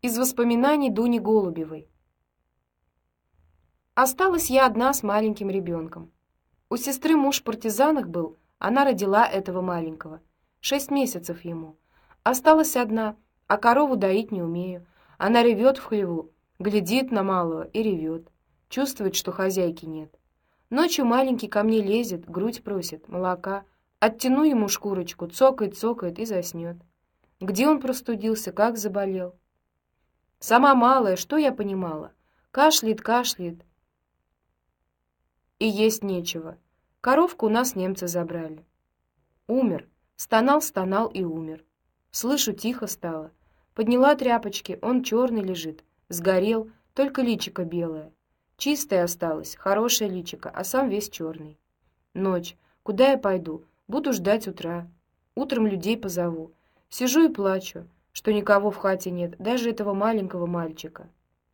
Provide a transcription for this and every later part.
Из воспоминаний Дуни Голубевой. Осталась я одна с маленьким ребенком. У сестры муж партизанах был, она родила этого маленького. Шесть месяцев ему. Осталась одна, а корову доить не умею. Она ревет в хлеву, глядит на малого и ревет. Чувствует, что хозяйки нет. Ночью маленький ко мне лезет, грудь просит, молока. Оттяну ему шкурочку, цокает, цокает и заснет. Где он простудился, как заболел? Сама малая, что я понимала? Кашляет, кашляет. И есть нечего. Коровку у нас немцы забрали. Умер. Стонал, стонал и умер. Слышу, тихо стало. Подняла тряпочки, он черный лежит. Сгорел, только личико белое. Чистое осталось, хорошее личико, а сам весь черный. Ночь. Куда я пойду? Буду ждать утра. Утром людей позову. Сижу и плачу что никого в хате нет, даже этого маленького мальчика.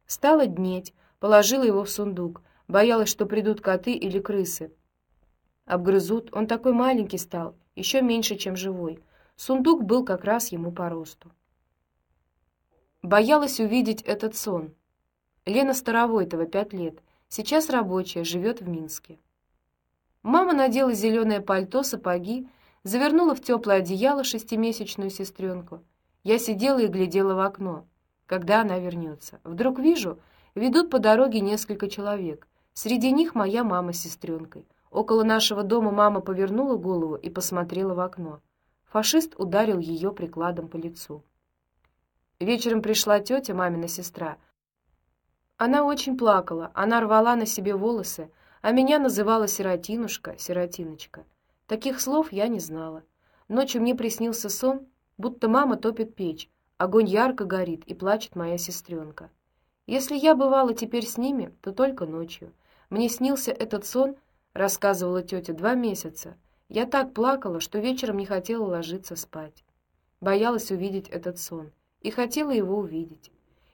Стало днеть, положила его в сундук, боялась, что придут коты или крысы. Обгрызут, он такой маленький стал, еще меньше, чем живой. Сундук был как раз ему по росту. Боялась увидеть этот сон. Лена Старовойтова, пять лет, сейчас рабочая, живет в Минске. Мама надела зеленое пальто, сапоги, завернула в теплое одеяло шестимесячную сестренку — я сидела и глядела в окно, когда она вернется. Вдруг вижу, ведут по дороге несколько человек. Среди них моя мама с сестренкой. Около нашего дома мама повернула голову и посмотрела в окно. Фашист ударил ее прикладом по лицу. Вечером пришла тетя, мамина сестра. Она очень плакала, она рвала на себе волосы, а меня называла сиротинушка, сиротиночка. Таких слов я не знала. Ночью мне приснился сон, будто мама топит печь, огонь ярко горит и плачет моя сестренка. Если я бывала теперь с ними, то только ночью. Мне снился этот сон, рассказывала тетя, два месяца. Я так плакала, что вечером не хотела ложиться спать. Боялась увидеть этот сон и хотела его увидеть.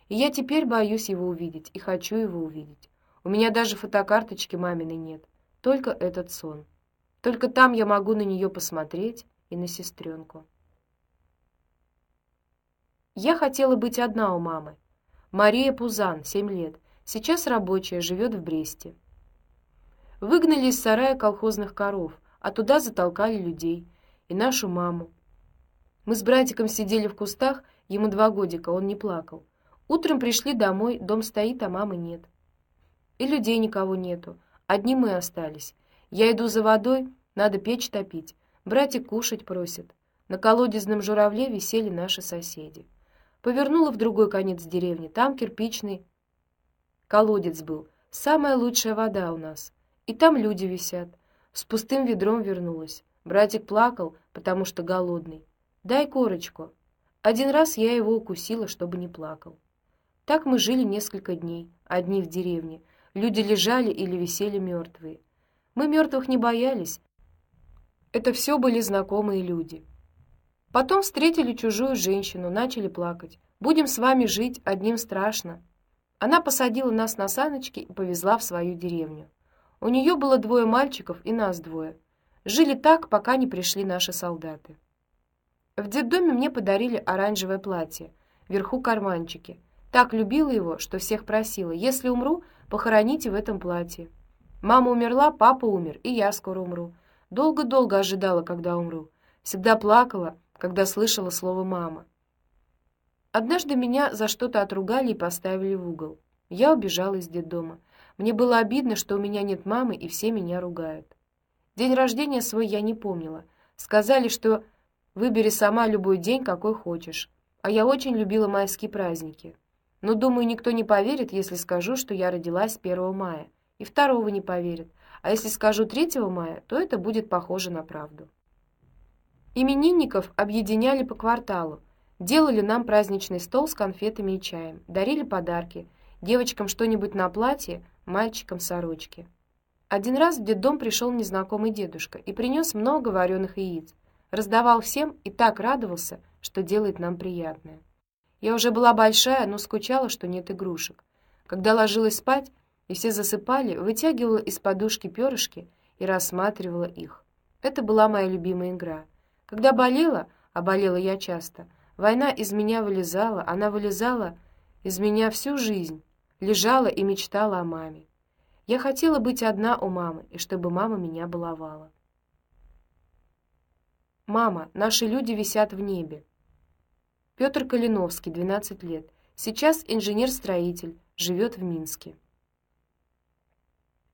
И я теперь боюсь его увидеть и хочу его увидеть. У меня даже фотокарточки маминой нет, только этот сон. Только там я могу на нее посмотреть и на сестренку. Я хотела быть одна у мамы. Мария Пузан, 7 лет, сейчас рабочая, живет в Бресте. Выгнали из сарая колхозных коров, а туда затолкали людей и нашу маму. Мы с братиком сидели в кустах, ему два годика, он не плакал. Утром пришли домой, дом стоит, а мамы нет. И людей никого нету, одни мы остались. Я иду за водой, надо печь топить. Братик кушать просит. На колодезном журавле висели наши соседи. Повернула в другой конец деревни, там кирпичный колодец был, самая лучшая вода у нас. И там люди висят. С пустым ведром вернулась. Братик плакал, потому что голодный. Дай корочку. Один раз я его укусила, чтобы не плакал. Так мы жили несколько дней, одни в деревне. Люди лежали или висели мертвые. Мы мертвых не боялись. Это все были знакомые люди. Потом встретили чужую женщину, начали плакать. Будем с вами жить, одним страшно. Она посадила нас на саночки и повезла в свою деревню. У нее было двое мальчиков и нас двое. Жили так, пока не пришли наши солдаты. В детдоме мне подарили оранжевое платье, вверху карманчики. Так любила его, что всех просила: "Если умру, похороните в этом платье". Мама умерла, папа умер, и я скоро умру. Долго-долго ожидала, когда умру. Всегда плакала, когда слышала слово мама. Однажды меня за что-то отругали и поставили в угол. Я убежала из детдома. Мне было обидно, что у меня нет мамы, и все меня ругают. День рождения свой я не помнила. Сказали, что выбери сама любой день, какой хочешь. А я очень любила майские праздники. Но думаю, никто не поверит, если скажу, что я родилась 1 мая, и второго не поверят. А если скажу 3 мая, то это будет похоже на правду. Именинников объединяли по кварталу, делали нам праздничный стол с конфетами и чаем, дарили подарки, девочкам что-нибудь на платье, мальчикам сорочки. Один раз в детдом пришел незнакомый дедушка и принес много вареных яиц, раздавал всем и так радовался, что делает нам приятное. Я уже была большая, но скучала, что нет игрушек. Когда ложилась спать, и все засыпали, вытягивала из подушки перышки и рассматривала их. Это была моя любимая игра. Когда болела, а болела я часто, война из меня вылезала, она вылезала, из меня всю жизнь, лежала и мечтала о маме. Я хотела быть одна у мамы, и чтобы мама меня баловала. Мама, наши люди висят в небе. Петр Калиновский, 12 лет. Сейчас инженер-строитель, живет в Минске.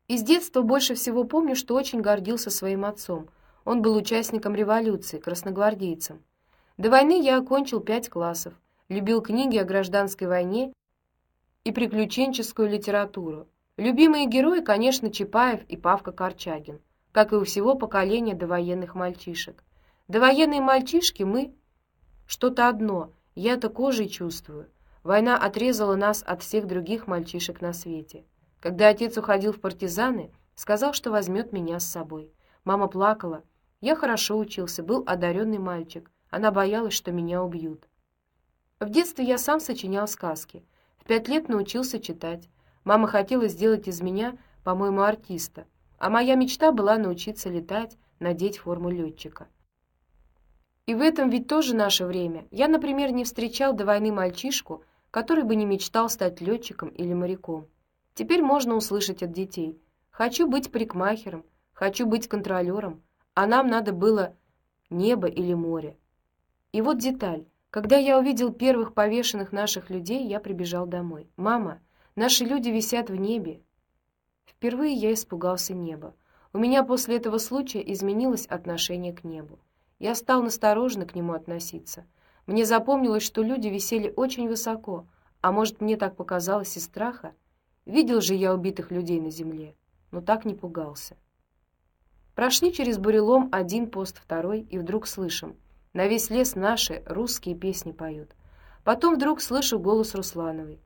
Из детства больше всего помню, что очень гордился своим отцом. Он был участником революции, красногвардейцем. До войны я окончил пять классов, любил книги о гражданской войне и приключенческую литературу. Любимые герои, конечно, Чапаев и Павка Корчагин, как и у всего поколения довоенных мальчишек. Довоенные мальчишки мы что-то одно, я это кожей чувствую. Война отрезала нас от всех других мальчишек на свете. Когда отец уходил в партизаны, сказал, что возьмет меня с собой. Мама плакала. Я хорошо учился, был одаренный мальчик. Она боялась, что меня убьют. В детстве я сам сочинял сказки. В пять лет научился читать. Мама хотела сделать из меня, по-моему, артиста, а моя мечта была научиться летать, надеть форму летчика. И в этом ведь тоже наше время. Я, например, не встречал до войны мальчишку, который бы не мечтал стать летчиком или моряком. Теперь можно услышать от детей: "Хочу быть парикмахером, хочу быть контролером, а нам надо было небо или море". И вот деталь. Когда я увидел первых повешенных наших людей, я прибежал домой. Мама, наши люди висят в небе. Впервые я испугался неба. У меня после этого случая изменилось отношение к небу. Я стал настороженно к нему относиться. Мне запомнилось, что люди висели очень высоко, а может, мне так показалось из страха. Видел же я убитых людей на земле, но так не пугался. Прошли через бурелом один пост, второй, и вдруг слышим: на весь лес наши русские песни поют. Потом вдруг слышу голос Руслановой.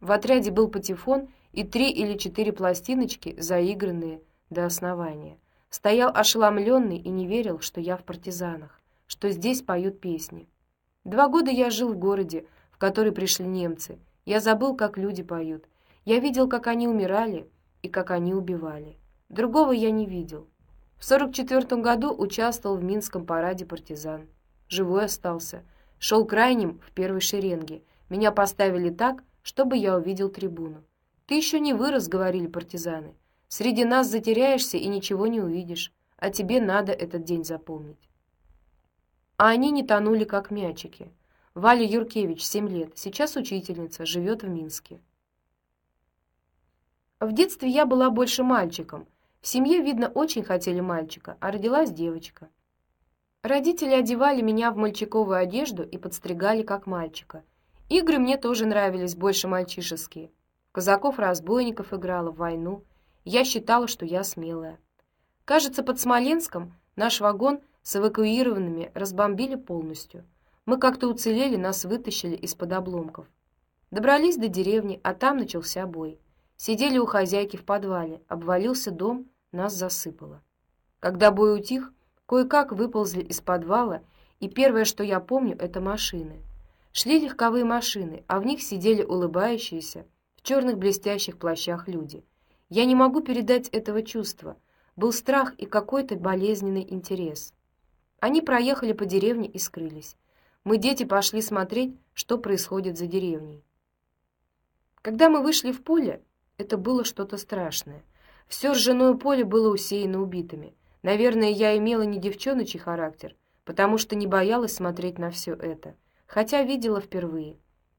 В отряде был патефон и три или четыре пластиночки, заигранные до основания. Стоял ошеломленный и не верил, что я в партизанах, что здесь поют песни. Два года я жил в городе, в который пришли немцы. Я забыл, как люди поют. Я видел, как они умирали и как они убивали. Другого я не видел. В сорок четвертом году участвовал в Минском параде партизан. Живой остался. Шел крайним в первой шеренге. Меня поставили так, чтобы я увидел трибуну. Ты еще не вырос, говорили партизаны. Среди нас затеряешься и ничего не увидишь, а тебе надо этот день запомнить. А они не тонули, как мячики. Валя Юркевич, 7 лет, сейчас учительница, живет в Минске. В детстве я была больше мальчиком. В семье, видно, очень хотели мальчика, а родилась девочка. Родители одевали меня в мальчиковую одежду и подстригали как мальчика. Игры мне тоже нравились больше мальчишеские. Казаков-разбойников играла, в войну — я считала, что я смелая. Кажется, под Смоленском наш вагон с эвакуированными разбомбили полностью. Мы как-то уцелели, нас вытащили из-под обломков. Добрались до деревни, а там начался бой. Сидели у хозяйки в подвале, обвалился дом, нас засыпало. Когда бой утих, кое-как выползли из подвала, и первое, что я помню, это машины. Шли легковые машины, а в них сидели улыбающиеся в черных блестящих плащах люди. Я не могу передать этого чувства. Был страх и какой-то болезненный интерес. Они проехали по деревне и скрылись. Мы, дети, пошли смотреть, что происходит за деревней. Когда мы вышли в поле, это было что-то страшное. Все ржаное поле было усеяно убитыми. Наверное, я имела не девчоночий характер, потому что не боялась смотреть на все это, хотя видела впервые.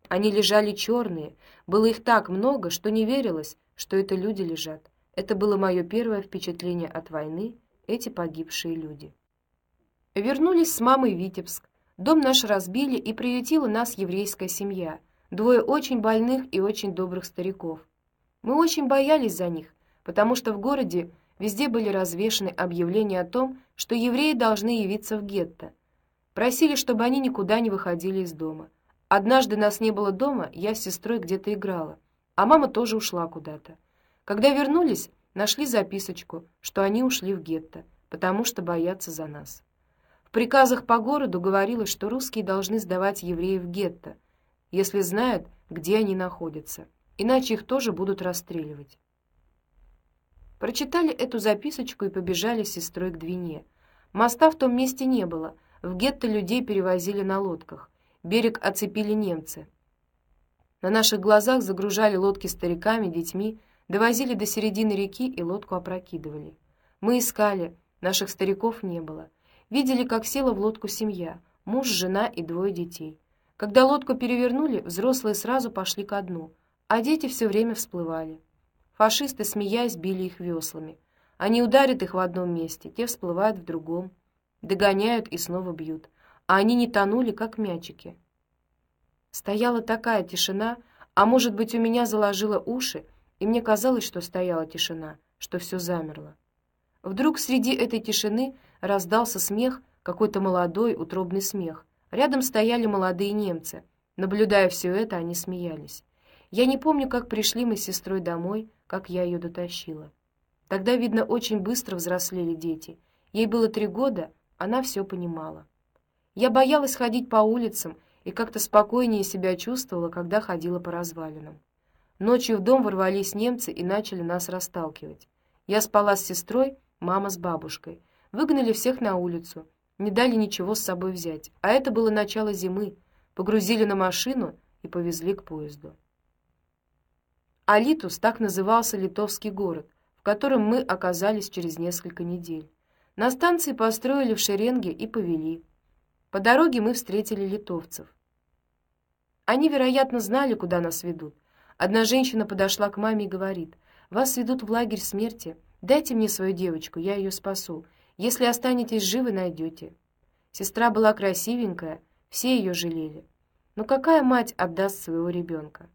Они лежали черные, было их так много, что не верилось, что это люди лежат. Это было мое первое впечатление от войны, эти погибшие люди. Вернулись с мамой в Витебск. Дом наш разбили, и приютила нас еврейская семья. Двое очень больных и очень добрых стариков. Мы очень боялись за них, потому что в городе везде были развешаны объявления о том, что евреи должны явиться в гетто. Просили, чтобы они никуда не выходили из дома. Однажды нас не было дома, я с сестрой где-то играла а мама тоже ушла куда-то. Когда вернулись, нашли записочку, что они ушли в гетто, потому что боятся за нас. В приказах по городу говорилось, что русские должны сдавать евреев в гетто, если знают, где они находятся, иначе их тоже будут расстреливать. Прочитали эту записочку и побежали с сестрой к Двине. Моста в том месте не было, в гетто людей перевозили на лодках. Берег оцепили немцы. На наших глазах загружали лодки стариками, детьми, довозили до середины реки и лодку опрокидывали. Мы искали, наших стариков не было. Видели, как села в лодку семья, муж, жена и двое детей. Когда лодку перевернули, взрослые сразу пошли ко дну, а дети все время всплывали. Фашисты, смеясь, били их веслами. Они ударят их в одном месте, те всплывают в другом, догоняют и снова бьют. А они не тонули, как мячики. Стояла такая тишина, а может быть, у меня заложило уши, и мне казалось, что стояла тишина, что все замерло. Вдруг среди этой тишины раздался смех, какой-то молодой, утробный смех. Рядом стояли молодые немцы. Наблюдая все это, они смеялись. Я не помню, как пришли мы с сестрой домой, как я ее дотащила. Тогда, видно, очень быстро взрослели дети. Ей было три года, она все понимала. Я боялась ходить по улицам и как-то спокойнее себя чувствовала, когда ходила по развалинам. Ночью в дом ворвались немцы и начали нас расталкивать. Я спала с сестрой, мама с бабушкой. Выгнали всех на улицу, не дали ничего с собой взять. А это было начало зимы. Погрузили на машину и повезли к поезду. Алитус так назывался литовский город, в котором мы оказались через несколько недель. На станции построили в шеренге и повели. По дороге мы встретили литовцев. Они, вероятно, знали, куда нас ведут. Одна женщина подошла к маме и говорит: "Вас ведут в лагерь смерти. Дайте мне свою девочку, я ее спасу. Если останетесь живы, найдете». Сестра была красивенькая, все ее жалели. Но какая мать отдаст своего ребенка?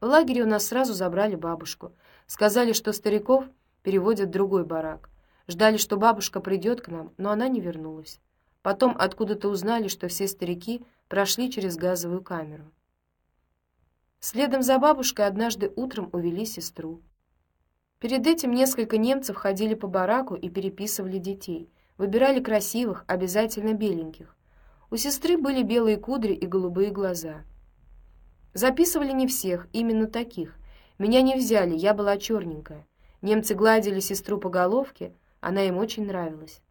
В лагере у нас сразу забрали бабушку. Сказали, что стариков переводят в другой барак. Ждали, что бабушка придет к нам, но она не вернулась. Потом откуда-то узнали, что все старики прошли через газовую камеру. Следом за бабушкой однажды утром увели сестру. Перед этим несколько немцев ходили по бараку и переписывали детей. Выбирали красивых, обязательно беленьких. У сестры были белые кудри и голубые глаза. Записывали не всех, именно таких. Меня не взяли, я была черненькая. Немцы гладили сестру по головке, она им очень нравилась.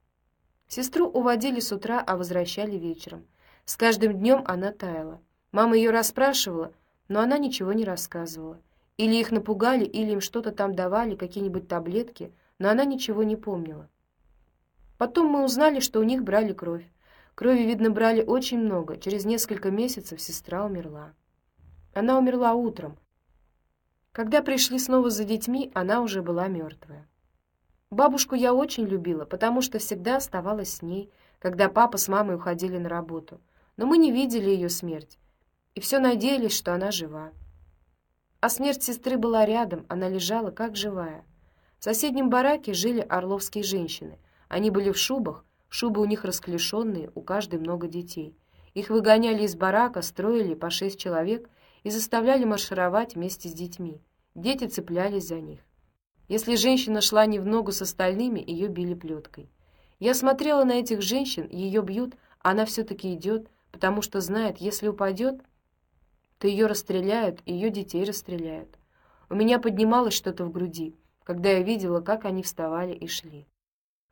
Сестру уводили с утра, а возвращали вечером. С каждым днем она таяла. Мама ее расспрашивала, но она ничего не рассказывала. Или их напугали, или им что-то там давали, какие-нибудь таблетки, но она ничего не помнила. Потом мы узнали, что у них брали кровь. Крови, видно, брали очень много. Через несколько месяцев сестра умерла. Она умерла утром. Когда пришли снова за детьми, она уже была мертвая. Бабушку я очень любила, потому что всегда оставалась с ней, когда папа с мамой уходили на работу. Но мы не видели ее смерть, и все надеялись, что она жива. А смерть сестры была рядом, она лежала как живая. В соседнем бараке жили орловские женщины. Они были в шубах, шубы у них расклешенные, у каждой много детей. Их выгоняли из барака, строили по шесть человек и заставляли маршировать вместе с детьми. Дети цеплялись за них. Если женщина шла не в ногу с остальными, ее били плеткой. Я смотрела на этих женщин, ее бьют, а она все таки идет, потому что знает, если упадет, то ее расстреляют, и ее детей расстреляют. У меня поднималось что-то в груди, когда я видела, как они вставали и шли.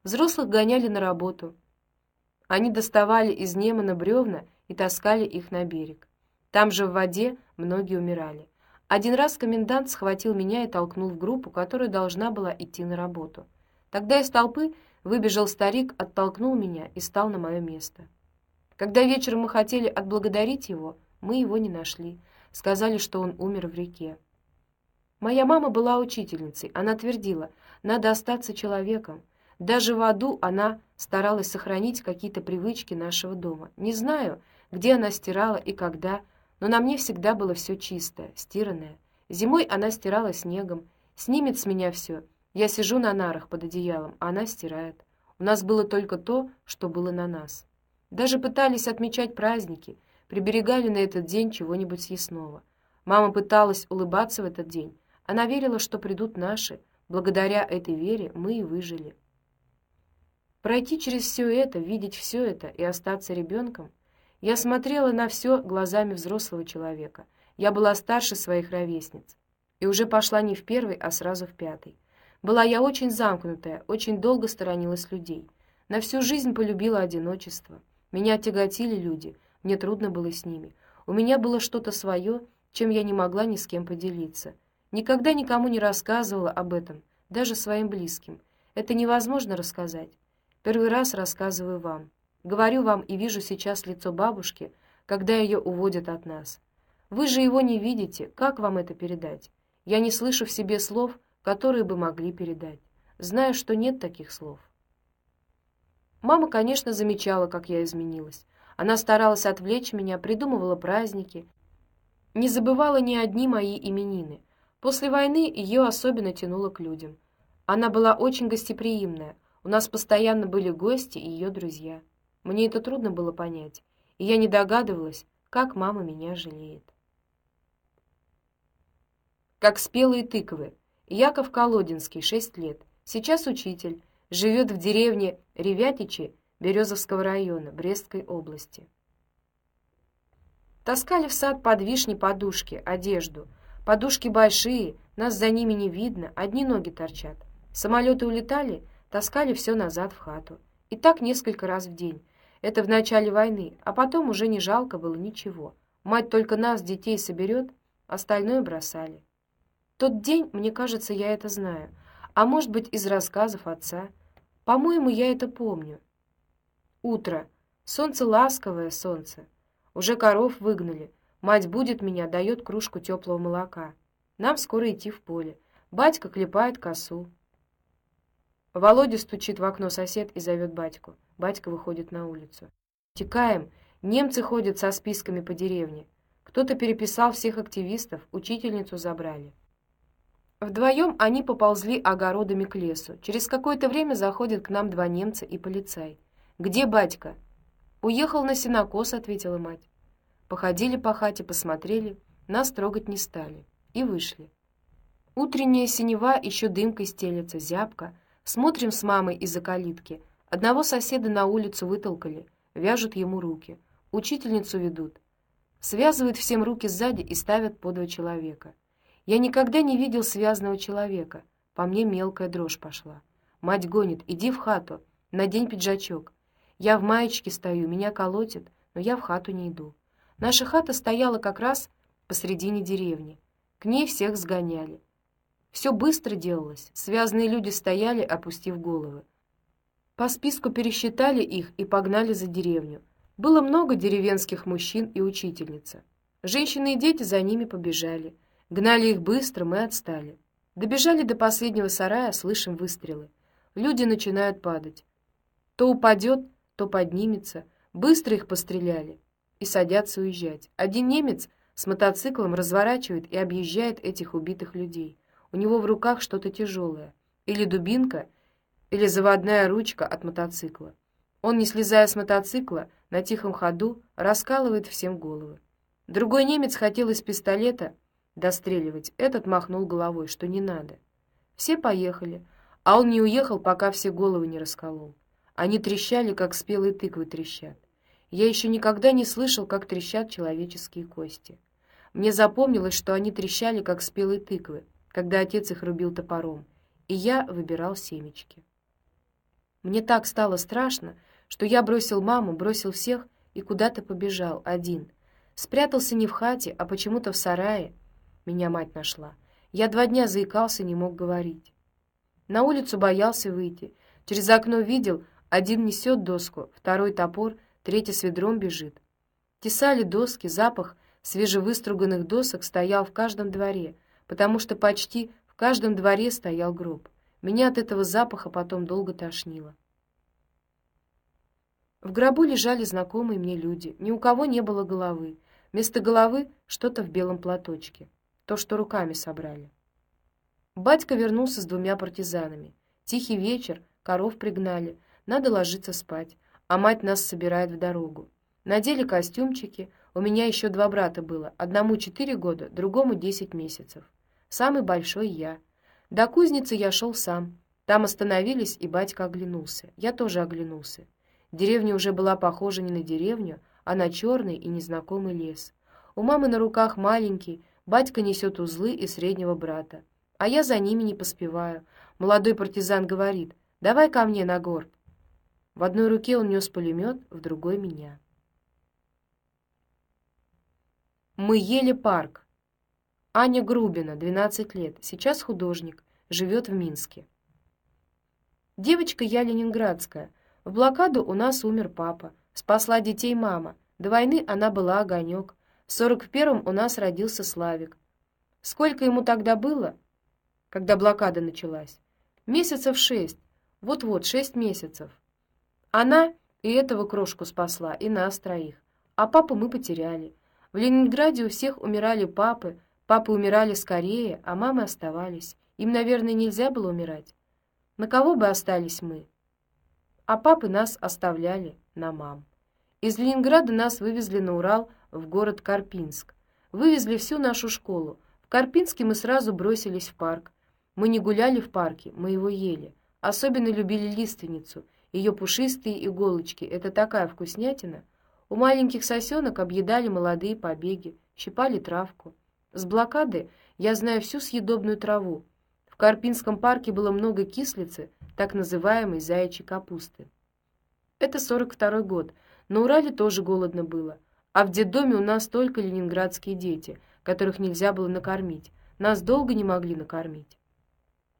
Взрослых гоняли на работу. Они доставали из Немана бревна и таскали их на берег. Там же в воде многие умирали. Один раз комендант схватил меня и толкнул в группу, которая должна была идти на работу. Тогда из толпы выбежал старик, оттолкнул меня и стал на мое место. Когда вечером мы хотели отблагодарить его, мы его не нашли. Сказали, что он умер в реке. Моя мама была учительницей. Она твердила: "Надо остаться человеком". Даже в аду она старалась сохранить какие-то привычки нашего дома. Не знаю, где она стирала и когда, но на мне всегда было все чистое, стиранное. Зимой она стирала снегом, снимет с меня все. Я сижу на нарах под одеялом, а она стирает. У нас было только то, что было на нас. Даже пытались отмечать праздники, приберегали на этот день чего-нибудь съестного. Мама пыталась улыбаться в этот день. Она верила, что придут наши. Благодаря этой вере мы и выжили. Пройти через все это, видеть все это и остаться ребенком — я смотрела на все глазами взрослого человека. Я была старше своих ровесниц и уже пошла не в первый, а сразу в пятый. Была я очень замкнутая, очень долго сторонилась людей. На всю жизнь полюбила одиночество. Меня тяготили люди, мне трудно было с ними. У меня было что-то свое, чем я не могла ни с кем поделиться. Никогда никому не рассказывала об этом, даже своим близким. Это невозможно рассказать. Первый раз рассказываю вам. Говорю вам и вижу сейчас лицо бабушки, когда ее уводят от нас. Вы же его не видите, как вам это передать? Я не слышу в себе слов, которые бы могли передать. Знаю, что нет таких слов. Мама, конечно, замечала, как я изменилась. Она старалась отвлечь меня, придумывала праздники, не забывала ни одни мои именины. После войны ее особенно тянуло к людям. Она была очень гостеприимная. У нас постоянно были гости и ее друзья. Мне это трудно было понять, и я не догадывалась, как мама меня жалеет. Как спелые тыквы. Яков Колодинский, 6 лет. Сейчас учитель, живет в деревне Ревятичи Березовского района Брестской области. Таскали в сад под вишни подушки, одежду. Подушки большие, нас за ними не видно, одни ноги торчат. Самолеты улетали, таскали все назад в хату. И так несколько раз в день. Это в начале войны, а потом уже не жалко было ничего. Мать только нас, детей, соберет, остальное бросали. Тот день, мне кажется, я это знаю, а может быть, из рассказов отца. По-моему, я это помню. Утро. Солнце ласковое, солнце. Уже коров выгнали. Мать будет меня, дает кружку теплого молока. Нам скоро идти в поле. Батька клепает косу. Володя стучит в окно сосед и зовет батьку. Батька выходит на улицу. Текаем. Немцы ходят со списками по деревне. Кто-то переписал всех активистов, учительницу забрали. Вдвоем они поползли огородами к лесу. Через какое-то время заходят к нам два немца и полицай. «Где батька?» «Уехал на сенокос», — ответила мать. Походили по хате, посмотрели, нас трогать не стали. И вышли. Утренняя синева еще дымкой стелется, зябко. Смотрим с мамой из-за калитки. Одного соседа на улицу вытолкали, вяжут ему руки. Учительницу ведут. Связывают всем руки сзади и ставят по два человека. Я никогда не видел связанного человека. По мне мелкая дрожь пошла. Мать гонит: "Иди в хату, надень пиджачок". Я в маечке стою, меня колотит, но я в хату не иду. Наша хата стояла как раз посредине деревни. К ней всех сгоняли. Все быстро делалось. Связанные люди стояли, опустив головы. По списку пересчитали их и погнали за деревню. Было много деревенских мужчин и учительница. Женщины и дети за ними побежали. Гнали их быстро, мы отстали. Добежали до последнего сарая, слышим выстрелы. Люди начинают падать. То упадет, то поднимется. Быстро их постреляли и садятся уезжать. Один немец с мотоциклом разворачивает и объезжает этих убитых людей. У него в руках что-то тяжелое, или дубинка, или заводная ручка от мотоцикла. Он, не слезая с мотоцикла, на тихом ходу раскалывает всем головы. Другой немец хотел из пистолета достреливать. Этот махнул головой, что не надо. Все поехали, а он не уехал, пока все головы не расколол. Они трещали, как спелые тыквы трещат. Я еще никогда не слышал, как трещат человеческие кости. Мне запомнилось, что они трещали, как спелые тыквы, когда отец их рубил топором, и я выбирал семечки. Мне так стало страшно, что я бросил маму, бросил всех и куда-то побежал один. Спрятался не в хате, а почему-то в сарае, меня мать нашла. Я два дня заикался, не мог говорить. На улицу боялся выйти. Через окно видел, один несет доску, второй топор, третий с ведром бежит. Тесали доски, запах свежевыструганных досок стоял в каждом дворе, потому что почти в каждом дворе стоял гроб. Меня от этого запаха потом долго тошнило. В гробу лежали знакомые мне люди. Ни у кого не было головы. Вместо головы что-то в белом платочке то, что руками собрали. Батька вернулся с двумя партизанами. Тихий вечер, коров пригнали, надо ложиться спать, а мать нас собирает в дорогу. Надели костюмчики, у меня еще два брата было, одному четыре года, другому десять месяцев. Самый большой я. До кузницы я шел сам. Там остановились, и батька оглянулся. Я тоже оглянулся. Деревня уже была похожа не на деревню, а на черный и незнакомый лес. У мамы на руках маленький, Батька несет узлы и среднего брата, а я за ними не поспеваю. Молодой партизан говорит: "Давай ко мне на горб". В одной руке он нес пулемет, в другой меня. Мы ели парк. Аня Грубина, 12 лет, сейчас художник, живет в Минске. Девочка я ленинградская. В блокаду у нас умер папа. Спасла детей мама. До войны она была огонек. В сорок первом у нас родился Славик. Сколько ему тогда было, когда блокада началась? Месяцев шесть. Вот-вот, шесть месяцев. Она и этого крошку спасла, и нас троих. А папу мы потеряли. В Ленинграде у всех умирали папы, папы умирали скорее, а мамы оставались. Им, наверное, нельзя было умирать. На кого бы остались мы? А папы нас оставляли на мам. Из Ленинграда нас вывезли на Урал в город Карпинск. Вывезли всю нашу школу. В Карпинске мы сразу бросились в парк. Мы не гуляли в парке, мы его ели. Особенно любили лиственницу. Ее пушистые иголочки это такая вкуснятина. У маленьких сосенок объедали молодые побеги, щипали травку. С блокады я знаю всю съедобную траву. В Карпинском парке было много кислицы, так называемой заячьей капусты. Это 42 год. На Урале тоже голодно было. А в детдоме у нас только ленинградские дети, которых нельзя было накормить. Нас долго не могли накормить.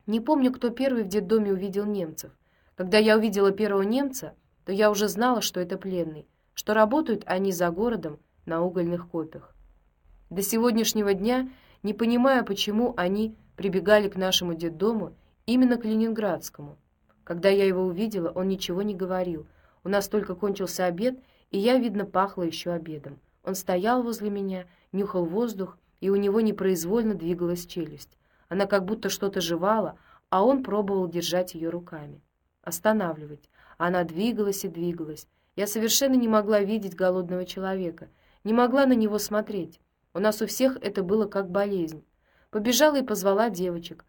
Не помню, кто первый в детдоме увидел немцев. Когда я увидела первого немца, то я уже знала, что это пленный что работают они за городом на угольных копях. До сегодняшнего дня не понимая, почему они прибегали к нашему детдому именно к Ленинградскому. Когда я его увидела, он ничего не говорил. У нас только кончился обед, и я, видно, пахла еще обедом. Он стоял возле меня, нюхал воздух, и у него непроизвольно двигалась челюсть. Она как будто что-то жевала, а он пробовал держать ее руками, останавливать. Она двигалась и двигалась, я совершенно не могла видеть голодного человека, не могла на него смотреть. У нас у всех это было как болезнь. Побежала и позвала девочек.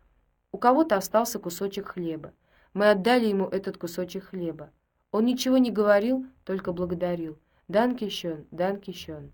У кого-то остался кусочек хлеба. Мы отдали ему этот кусочек хлеба. Он ничего не говорил, только благодарил. Данки schön, данки schön.